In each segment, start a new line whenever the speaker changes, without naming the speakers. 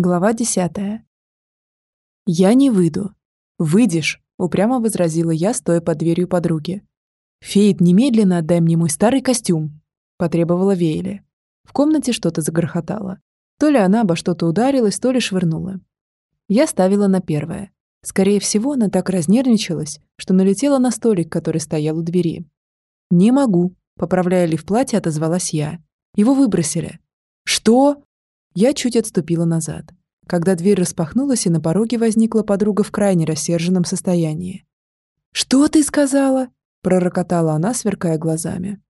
Глава десятая. «Я не выйду». «Выйдешь», — упрямо возразила я, стоя под дверью подруги. «Фейд, немедленно отдай мне мой старый костюм», — потребовала Вейли. В комнате что-то загрохотало. То ли она обо что-то ударилась, то ли швырнула. Я ставила на первое. Скорее всего, она так разнервничалась, что налетела на столик, который стоял у двери. «Не могу», — поправляя ли в платье, отозвалась я. «Его выбросили». «Что?» Я чуть отступила назад, когда дверь распахнулась, и на пороге возникла подруга в крайне рассерженном состоянии. «Что ты сказала?» — пророкотала она, сверкая глазами.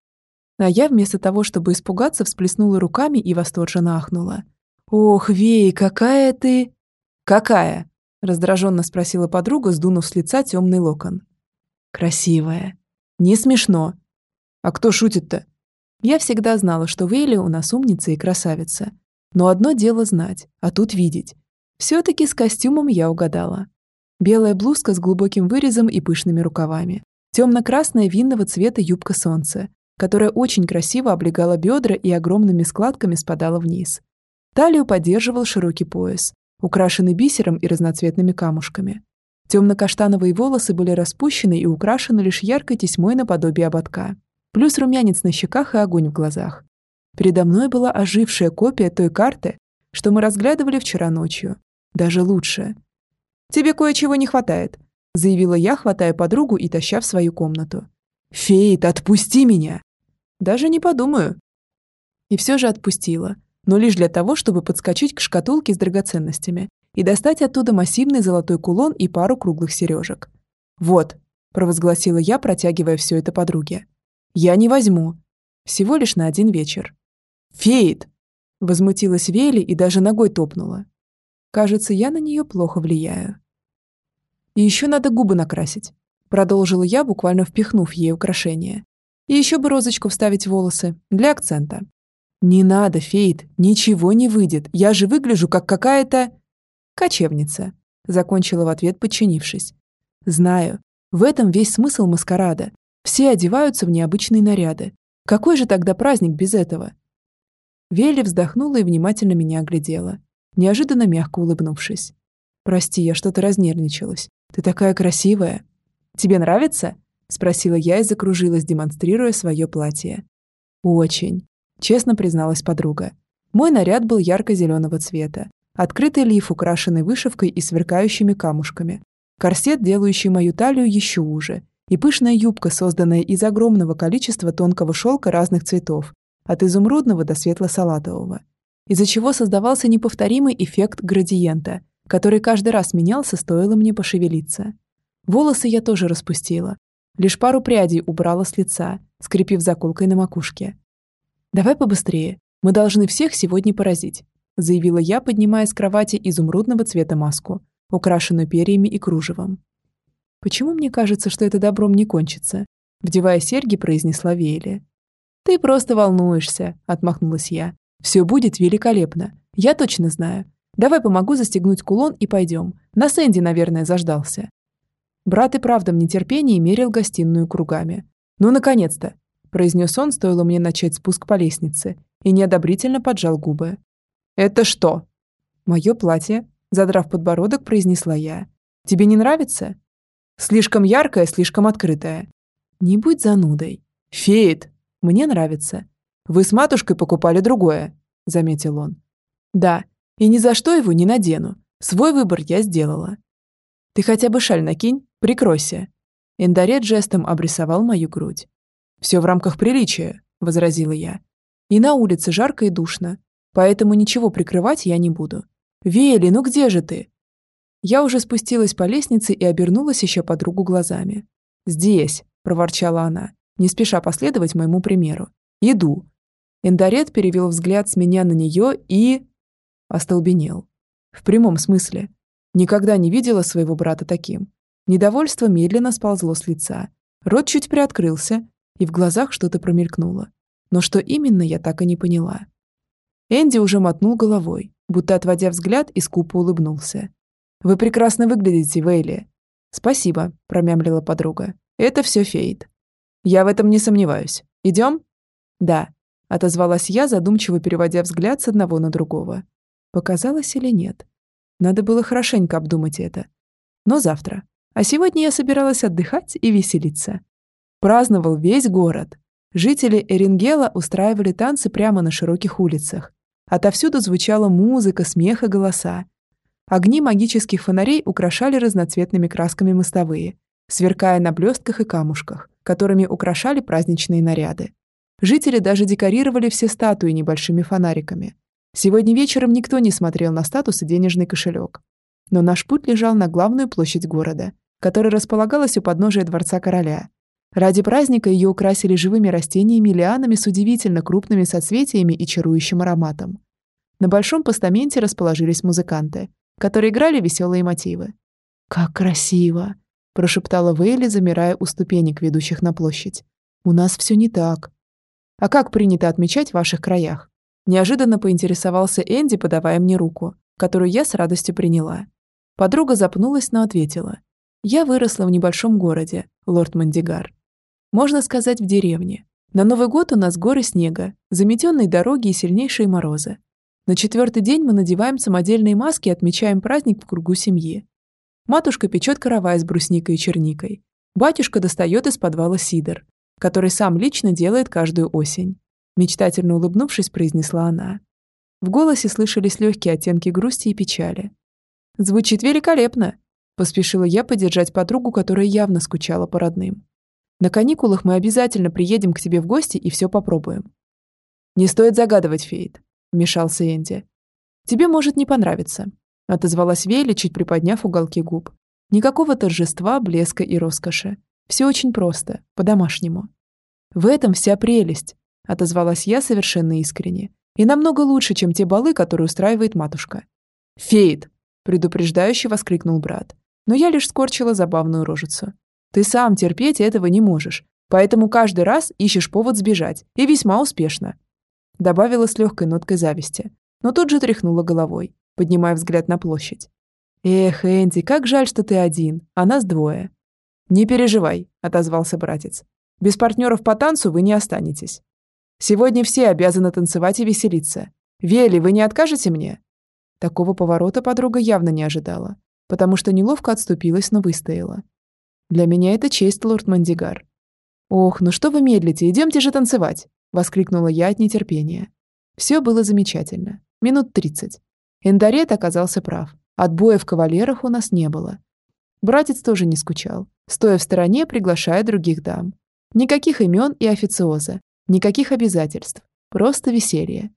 А я вместо того, чтобы испугаться, всплеснула руками и восторженно ахнула. «Ох, Вей, какая ты...» «Какая?» — раздраженно спросила подруга, сдунув с лица темный локон. «Красивая. Не смешно. А кто шутит-то?» Я всегда знала, что Вейли у нас умница и красавица, но одно дело знать, а тут видеть. Все-таки с костюмом я угадала. Белая блузка с глубоким вырезом и пышными рукавами. Темно-красная винного цвета юбка солнца, которая очень красиво облегала бедра и огромными складками спадала вниз. Талию поддерживал широкий пояс, украшенный бисером и разноцветными камушками. Темно-каштановые волосы были распущены и украшены лишь яркой тесьмой наподобие ободка. Плюс румянец на щеках и огонь в глазах. Передо мной была ожившая копия той карты, что мы разглядывали вчера ночью. Даже лучше. «Тебе кое-чего не хватает», — заявила я, хватая подругу и таща в свою комнату. «Фейт, отпусти меня!» «Даже не подумаю». И все же отпустила, но лишь для того, чтобы подскочить к шкатулке с драгоценностями и достать оттуда массивный золотой кулон и пару круглых сережек. «Вот», — провозгласила я, протягивая все это подруге. «Я не возьму. Всего лишь на один вечер. «Фейд!» — возмутилась Вели и даже ногой топнула. «Кажется, я на нее плохо влияю». «И еще надо губы накрасить», — продолжила я, буквально впихнув ей украшение. «И еще бы розочку вставить в волосы, для акцента». «Не надо, Фейд, ничего не выйдет, я же выгляжу как какая-то...» «Кочевница», — закончила в ответ, подчинившись. «Знаю, в этом весь смысл маскарада. Все одеваются в необычные наряды. Какой же тогда праздник без этого? Вели вздохнула и внимательно меня оглядела, неожиданно мягко улыбнувшись. «Прости, я что-то разнервничалась. Ты такая красивая». «Тебе нравится?» — спросила я и закружилась, демонстрируя свое платье. «Очень», — честно призналась подруга. Мой наряд был ярко-зеленого цвета. Открытый лиф, украшенный вышивкой и сверкающими камушками. Корсет, делающий мою талию еще уже. И пышная юбка, созданная из огромного количества тонкого шелка разных цветов, от изумрудного до светло-салатового, из-за чего создавался неповторимый эффект градиента, который каждый раз менялся, стоило мне пошевелиться. Волосы я тоже распустила. Лишь пару прядей убрала с лица, скрепив заколкой на макушке. «Давай побыстрее. Мы должны всех сегодня поразить», заявила я, поднимая с кровати изумрудного цвета маску, украшенную перьями и кружевом. «Почему мне кажется, что это добром не кончится?» Вдевая серьги, произнесла Вейли. «Ты просто волнуешься», — отмахнулась я. «Все будет великолепно. Я точно знаю. Давай помогу застегнуть кулон и пойдем. На Сэнди, наверное, заждался». Брат и правда в нетерпении мерил гостиную кругами. «Ну, наконец-то!» – произнес он, стоило мне начать спуск по лестнице, и неодобрительно поджал губы. «Это что?» «Мое платье», – задрав подбородок, произнесла я. «Тебе не нравится?» «Слишком яркое, слишком открытое». «Не будь занудой». «Фейт!» Мне нравится. Вы с матушкой покупали другое», — заметил он. «Да, и ни за что его не надену. Свой выбор я сделала». «Ты хотя бы шаль накинь, прикройся». Эндарет жестом обрисовал мою грудь. «Все в рамках приличия», — возразила я. «И на улице жарко и душно, поэтому ничего прикрывать я не буду. Вели, ну где же ты?» Я уже спустилась по лестнице и обернулась еще подругу глазами. «Здесь», — проворчала она не спеша последовать моему примеру. «Иду». Эндарет перевел взгляд с меня на нее и... Остолбенел. В прямом смысле. Никогда не видела своего брата таким. Недовольство медленно сползло с лица. Рот чуть приоткрылся, и в глазах что-то промелькнуло. Но что именно, я так и не поняла. Энди уже мотнул головой, будто отводя взгляд и скупо улыбнулся. «Вы прекрасно выглядите, Вейли». «Спасибо», — промямлила подруга. «Это все Фейд». Я в этом не сомневаюсь. Идем? Да, отозвалась я, задумчиво переводя взгляд с одного на другого. Показалось или нет? Надо было хорошенько обдумать это. Но завтра. А сегодня я собиралась отдыхать и веселиться. Праздновал весь город. Жители Эрингела устраивали танцы прямо на широких улицах. Отовсюду звучала музыка, смех и голоса. Огни магических фонарей украшали разноцветными красками мостовые, сверкая на блестках и камушках, которыми украшали праздничные наряды. Жители даже декорировали все статуи небольшими фонариками. Сегодня вечером никто не смотрел на статус и денежный кошелек. Но наш путь лежал на главную площадь города, которая располагалась у подножия дворца короля. Ради праздника ее украсили живыми растениями и лианами с удивительно крупными соцветиями и чарующим ароматом. На большом постаменте расположились музыканты, которые играли веселые мотивы. «Как красиво!» – прошептала Вейли, замирая у ступенек, ведущих на площадь. «У нас все не так». «А как принято отмечать в ваших краях?» Неожиданно поинтересовался Энди, подавая мне руку, которую я с радостью приняла. Подруга запнулась, но ответила. «Я выросла в небольшом городе, лорд Мандигар. Можно сказать, в деревне. На Новый год у нас горы снега, заметенные дороги и сильнейшие морозы. На четвертый день мы надеваем самодельные маски и отмечаем праздник в кругу семьи. Матушка печет каравай с брусникой и черникой. Батюшка достает из подвала сидр, который сам лично делает каждую осень. Мечтательно улыбнувшись, произнесла она. В голосе слышались легкие оттенки грусти и печали. «Звучит великолепно!» Поспешила я поддержать подругу, которая явно скучала по родным. На каникулах мы обязательно приедем к тебе в гости и все попробуем». «Не стоит загадывать, Фейт», — вмешался Энди. «Тебе может не понравиться», — отозвалась Вейли, чуть приподняв уголки губ. «Никакого торжества, блеска и роскоши. Все очень просто, по-домашнему». «В этом вся прелесть», — отозвалась я совершенно искренне. «И намного лучше, чем те балы, которые устраивает матушка». «Фейт!» — предупреждающе воскликнул брат. Но я лишь скорчила забавную рожицу. Ты сам терпеть этого не можешь, поэтому каждый раз ищешь повод сбежать, и весьма успешно». Добавила с легкой ноткой зависти, но тут же тряхнула головой, поднимая взгляд на площадь. «Эх, Энди, как жаль, что ты один, а нас двое». «Не переживай», — отозвался братец. «Без партнеров по танцу вы не останетесь. Сегодня все обязаны танцевать и веселиться. Вели, вы не откажете мне?» Такого поворота подруга явно не ожидала, потому что неловко отступилась, но выстояла. Для меня это честь, лорд Мандигар. Ох, ну что вы медлите, идемте же танцевать, воскликнула я от нетерпения. Все было замечательно. Минут тридцать. Эндарет оказался прав. Отбоя в кавалерах у нас не было. Братец тоже не скучал, стоя в стороне, приглашая других дам. Никаких имен и официоза, никаких обязательств, просто веселье.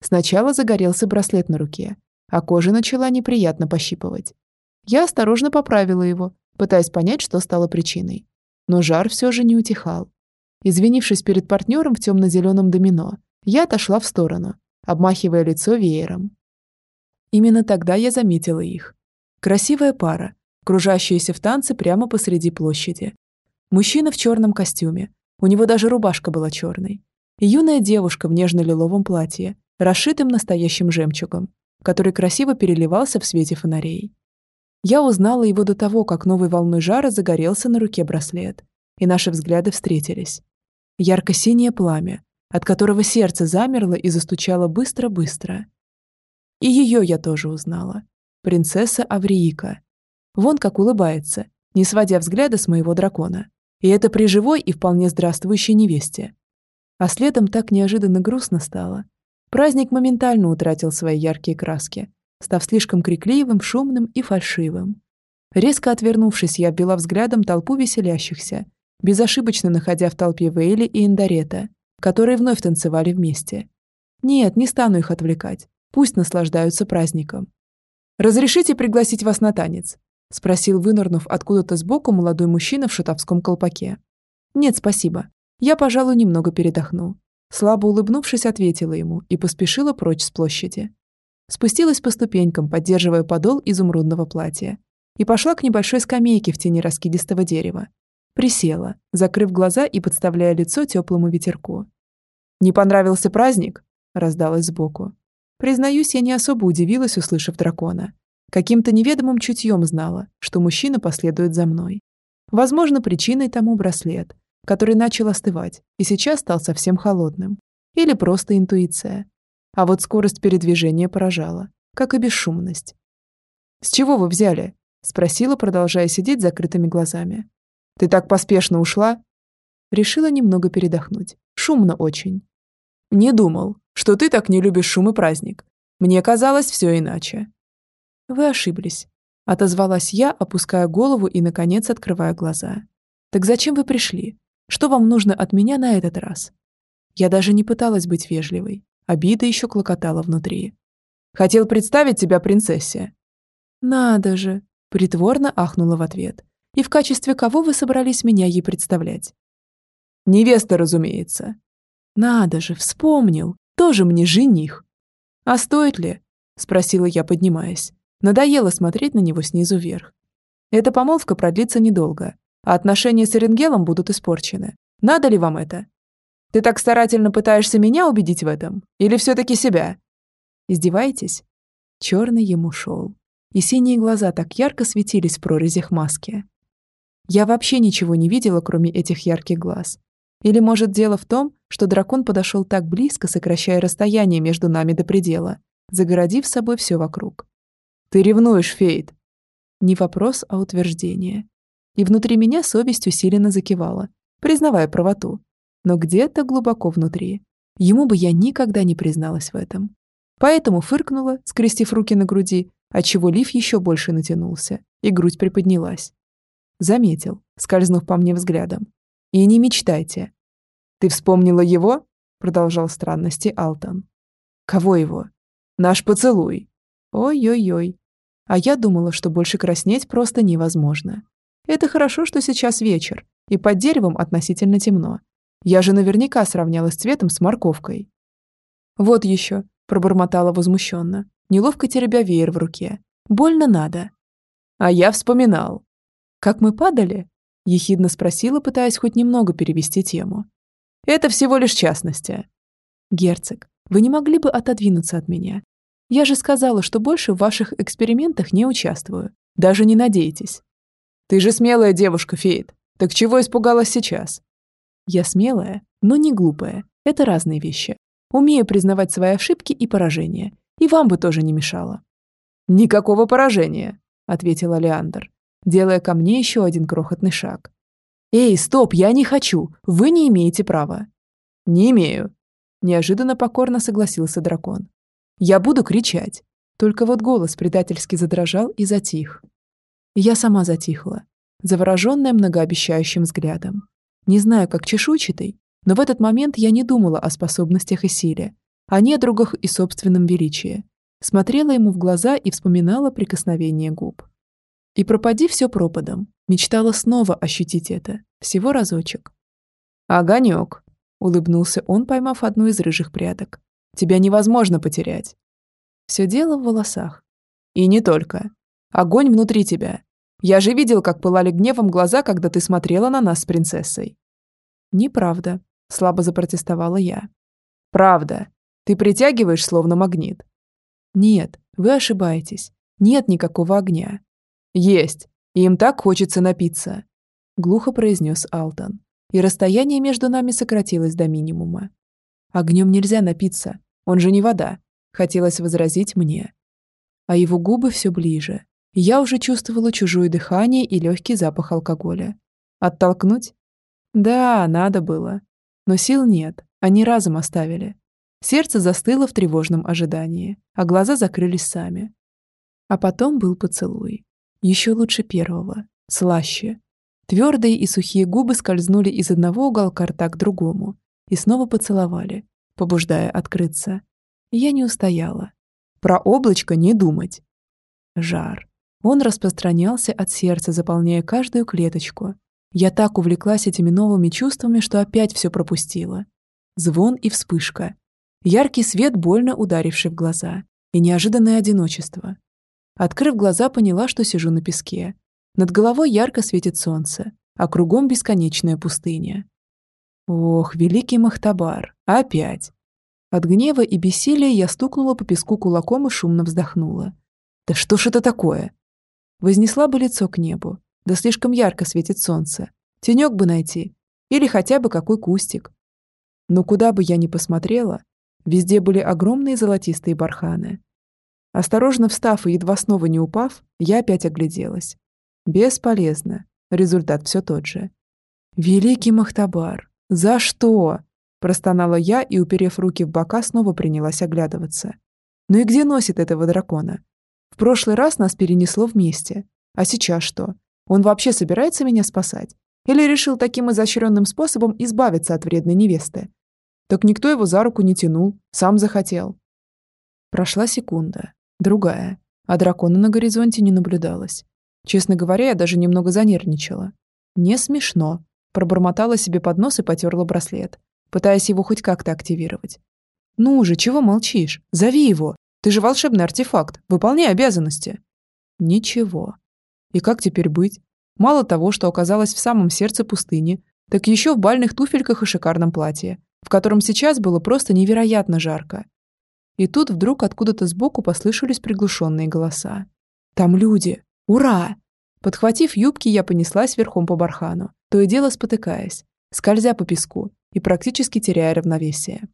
Сначала загорелся браслет на руке, а кожа начала неприятно пощипывать. Я осторожно поправила его, пытаясь понять, что стало причиной. Но жар все же не утихал. Извинившись перед партнером в темно-зеленом домино, я отошла в сторону, обмахивая лицо веером. Именно тогда я заметила их. Красивая пара, кружащаяся в танце прямо посреди площади. Мужчина в черном костюме, у него даже рубашка была черной. И юная девушка в нежно-лиловом платье, расшитым настоящим жемчугом, который красиво переливался в свете фонарей. Я узнала его до того, как новой волной жара загорелся на руке браслет, и наши взгляды встретились. Ярко-синее пламя, от которого сердце замерло и застучало быстро-быстро. И ее я тоже узнала. Принцесса Авриика. Вон как улыбается, не сводя взгляда с моего дракона. И это при живой и вполне здравствующей невесте. А следом так неожиданно грустно стало. Праздник моментально утратил свои яркие краски, став слишком крикливым, шумным и фальшивым. Резко отвернувшись, я обвела взглядом толпу веселящихся, безошибочно находя в толпе Вейли и Индарета, которые вновь танцевали вместе. Нет, не стану их отвлекать. Пусть наслаждаются праздником. «Разрешите пригласить вас на танец?» — спросил, вынырнув откуда-то сбоку молодой мужчина в шутовском колпаке. «Нет, спасибо. Я, пожалуй, немного передохну». Слабо улыбнувшись, ответила ему и поспешила прочь с площади. Спустилась по ступенькам, поддерживая подол изумрудного платья, и пошла к небольшой скамейке в тени раскидистого дерева. Присела, закрыв глаза и подставляя лицо теплому ветерку. «Не понравился праздник?» – раздалась сбоку. Признаюсь, я не особо удивилась, услышав дракона. Каким-то неведомым чутьем знала, что мужчина последует за мной. Возможно, причиной тому браслет, который начал остывать и сейчас стал совсем холодным. Или просто интуиция. а вот скорость передвижения поражала, как и бесшумность. «С чего вы взяли?» — спросила, продолжая сидеть с закрытыми глазами. «Ты так поспешно ушла?» Решила немного передохнуть. Шумно очень. «Не думал, что ты так не любишь шум и праздник. Мне казалось все иначе». «Вы ошиблись», — отозвалась я, опуская голову и, наконец, открывая глаза. «Так зачем вы пришли? Что вам нужно от меня на этот раз?» Я даже не пыталась быть вежливой. Обида еще клокотала внутри. «Хотел представить тебя принцессе». «Надо же!» — притворно ахнула в ответ. «И в качестве кого вы собрались меня ей представлять?» «Невеста, разумеется». «Надо же, вспомнил. Тоже мне жених». «А стоит ли?» — спросила я, поднимаясь. Надоело смотреть на него снизу вверх. Эта помолвка продлится недолго, а отношения с Эренгелом будут испорчены. Надо ли вам это? Ты так старательно пытаешься меня убедить в этом? Или все-таки себя? Издеваетесь? Черный ему шел. И синие глаза так ярко светились в прорезях маски. Я вообще ничего не видела, кроме этих ярких глаз. Или, может, дело в том, что дракон подошел так близко, сокращая расстояние между нами до предела, загородив собой все вокруг. «Ты ревнуешь, Фейд!» Не вопрос, а утверждение. И внутри меня совесть усиленно закивала, признавая правоту но где-то глубоко внутри. Ему бы я никогда не призналась в этом. Поэтому фыркнула, скрестив руки на груди, отчего лиф еще больше натянулся, и грудь приподнялась. Заметил, скользнув по мне взглядом. «И не мечтайте». «Ты вспомнила его?» Продолжал странности Алтон. «Кого его?» «Наш поцелуй». «Ой-ой-ой». А я думала, что больше краснеть просто невозможно. Это хорошо, что сейчас вечер, и под деревом относительно темно, я же наверняка сравняла с цветом с морковкой. Вот еще, пробормотала возмущенно, неловко теребя веер в руке. Больно надо. А я вспоминал. Как мы падали? Ехидно спросила, пытаясь хоть немного перевести тему. Это всего лишь частности. Герцог, вы не могли бы отодвинуться от меня? Я же сказала, что больше в ваших экспериментах не участвую. Даже не надейтесь. Ты же смелая девушка, Фейт. Так чего испугалась сейчас? Я смелая, но не глупая. Это разные вещи. Умею признавать свои ошибки и поражения. И вам бы тоже не мешало. «Никакого поражения», — ответил Алеандр, делая ко мне еще один крохотный шаг. «Эй, стоп, я не хочу. Вы не имеете права». «Не имею», — неожиданно покорно согласился дракон. «Я буду кричать». Только вот голос предательски задрожал и затих. Я сама затихла, завороженная многообещающим взглядом. Не знаю, как чешуйчатый, но в этот момент я не думала о способностях и силе, о недругах и собственном величии. Смотрела ему в глаза и вспоминала прикосновение губ. И пропади все пропадом, мечтала снова ощутить это, всего разочек. «Огонек», — улыбнулся он, поймав одну из рыжих прядок. «Тебя невозможно потерять». Все дело в волосах. И не только. Огонь внутри тебя, я же видел, как пылали гневом глаза, когда ты смотрела на нас с принцессой». «Неправда», — слабо запротестовала я. «Правда. Ты притягиваешь словно магнит». «Нет, вы ошибаетесь. Нет никакого огня». «Есть. Им так хочется напиться», — глухо произнес Алтон. И расстояние между нами сократилось до минимума. «Огнем нельзя напиться. Он же не вода», — хотелось возразить мне. А его губы все ближе, я уже чувствовала чужое дыхание и легкий запах алкоголя. Оттолкнуть? Да, надо было. Но сил нет, они разом оставили. Сердце застыло в тревожном ожидании, а глаза закрылись сами. А потом был поцелуй. Еще лучше первого, слаще. Твердые и сухие губы скользнули из одного уголка рта к другому и снова поцеловали, побуждая открыться. Я не устояла. Про облачко не думать. Жар. Он распространялся от сердца, заполняя каждую клеточку. Я так увлеклась этими новыми чувствами, что опять все пропустила. Звон и вспышка. Яркий свет, больно ударивший в глаза. И неожиданное одиночество. Открыв глаза, поняла, что сижу на песке. Над головой ярко светит солнце, а кругом бесконечная пустыня. Ох, великий Махтабар, опять. От гнева и бессилия я стукнула по песку кулаком и шумно вздохнула. Да что ж это такое? Вознесла бы лицо к небу. Да слишком ярко светит солнце. Тенек бы найти. Или хотя бы какой кустик. Но куда бы я ни посмотрела, Везде были огромные золотистые барханы. Осторожно встав и едва снова не упав, я опять огляделась. Бесполезно. Результат все тот же. «Великий Махтабар! За что?» Простонала я и, уперев руки в бока, снова принялась оглядываться. «Ну и где носит этого дракона? В прошлый раз нас перенесло вместе. А сейчас что? Он вообще собирается меня спасать? Или решил таким изощренным способом избавиться от вредной невесты? Так никто его за руку не тянул, сам захотел. Прошла секунда, другая, а дракона на горизонте не наблюдалось. Честно говоря, я даже немного занервничала. Не смешно. Пробормотала себе под нос и потерла браслет, пытаясь его хоть как-то активировать. «Ну же, чего молчишь? Зови его! Ты же волшебный артефакт, выполняй обязанности!» Ничего. И как теперь быть? Мало того, что оказалась в самом сердце пустыни, так еще в бальных туфельках и шикарном платье, в котором сейчас было просто невероятно жарко. И тут вдруг откуда-то сбоку послышались приглушенные голоса. «Там люди! Ура!» Подхватив юбки, я понеслась верхом по бархану, то и дело спотыкаясь, скользя по песку и практически теряя равновесие.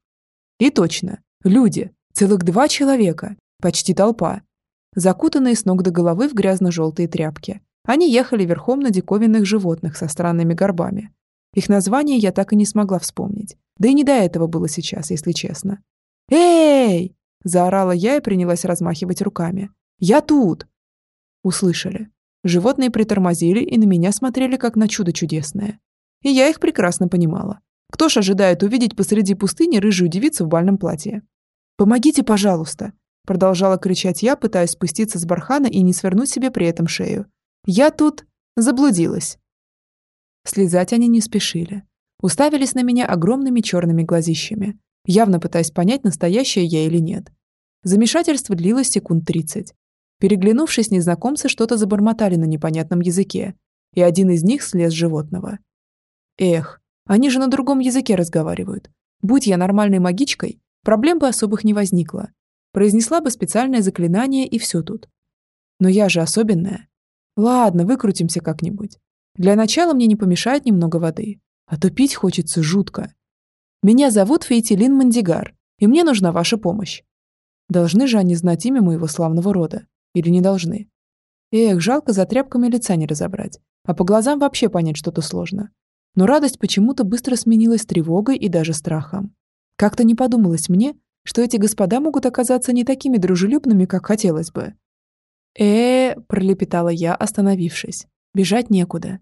И точно, люди, целых два человека, почти толпа, закутанные с ног до головы в грязно-желтые тряпки. Они ехали верхом на диковинных животных со странными горбами. Их название я так и не смогла вспомнить. Да и не до этого было сейчас, если честно. «Эй!» – заорала я и принялась размахивать руками. «Я тут!» Услышали. Животные притормозили и на меня смотрели как на чудо чудесное. И я их прекрасно понимала. Кто ж ожидает увидеть посреди пустыни рыжую девицу в бальном платье? «Помогите, пожалуйста!» Продолжала кричать я, пытаясь спуститься с бархана и не свернуть себе при этом шею. «Я тут заблудилась!» Слезать они не спешили. Уставились на меня огромными черными глазищами, явно пытаясь понять, настоящая я или нет. Замешательство длилось секунд тридцать. Переглянувшись, незнакомцы что-то забормотали на непонятном языке, и один из них слез с животного. Эх, они же на другом языке разговаривают. Будь я нормальной магичкой, проблем бы особых не возникло. Произнесла бы специальное заклинание и все тут. Но я же особенная. Ладно, выкрутимся как-нибудь. Для начала мне не помешает немного воды, а то пить хочется жутко. Меня зовут Фейтилин Мандигар, и мне нужна ваша помощь. Должны же они знать имя моего славного рода? Или не должны? Эх, жалко за тряпками лица не разобрать, а по глазам вообще понять что-то сложно. Но радость почему-то быстро сменилась тревогой и даже страхом. Как-то не подумалось мне, что эти господа могут оказаться не такими дружелюбными, как хотелось бы. э пролепетала я, остановившись. Бежать некуда.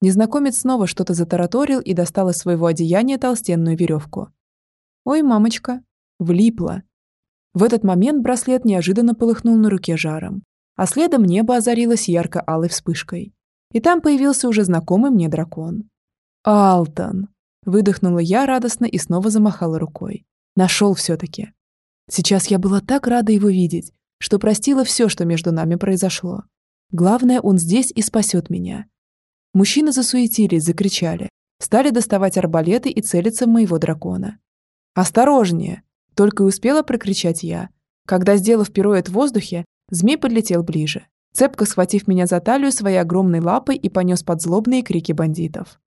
Незнакомец снова что-то затараторил и достал из своего одеяния толстенную веревку. «Ой, мамочка!» Влипла. В этот момент браслет неожиданно полыхнул на руке жаром, а следом небо озарилось ярко-алой вспышкой. И там появился уже знакомый мне дракон. «Алтон!» Выдохнула я радостно и снова замахала рукой. Нашел все-таки. Сейчас я была так рада его видеть, что простила все, что между нами произошло. Главное, он здесь и спасет меня. Мужчины засуетились, закричали, стали доставать арбалеты и целиться в моего дракона. «Осторожнее!» — только и успела прокричать я. Когда, сделав пируэт в воздухе, змей подлетел ближе, цепко схватив меня за талию своей огромной лапой и понес под злобные крики бандитов.